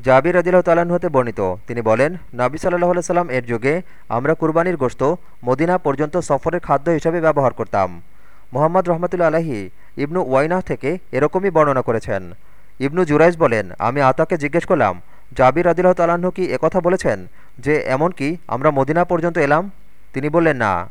জাবির আদিল্লাহ তালান হতে বর্ণিত। তিনি বলেন, নাবি সাল্লাহ সাল্লাম এর যুগে আমরা কুরবানির গোশত মদিনা পর্যন্ত সফরের খাদ্য হিসাবে ব্যবহার করতাম। মোহাম্মদ রহমতুল্লা আলাহি ইবনু ওয়াইনাহ থেকে এরকমই বর্ণনা করেছেন। ইবনু জুরাইজ বলেন, আমি আতাকে জিজ্ঞেস করলাম, জাবির আদিল্লাহ তালাহ কি একথা বলেছেন? যে, এমন কি আমরা মদিনা পর্যন্ত এলাম? তিনি বললেন, না।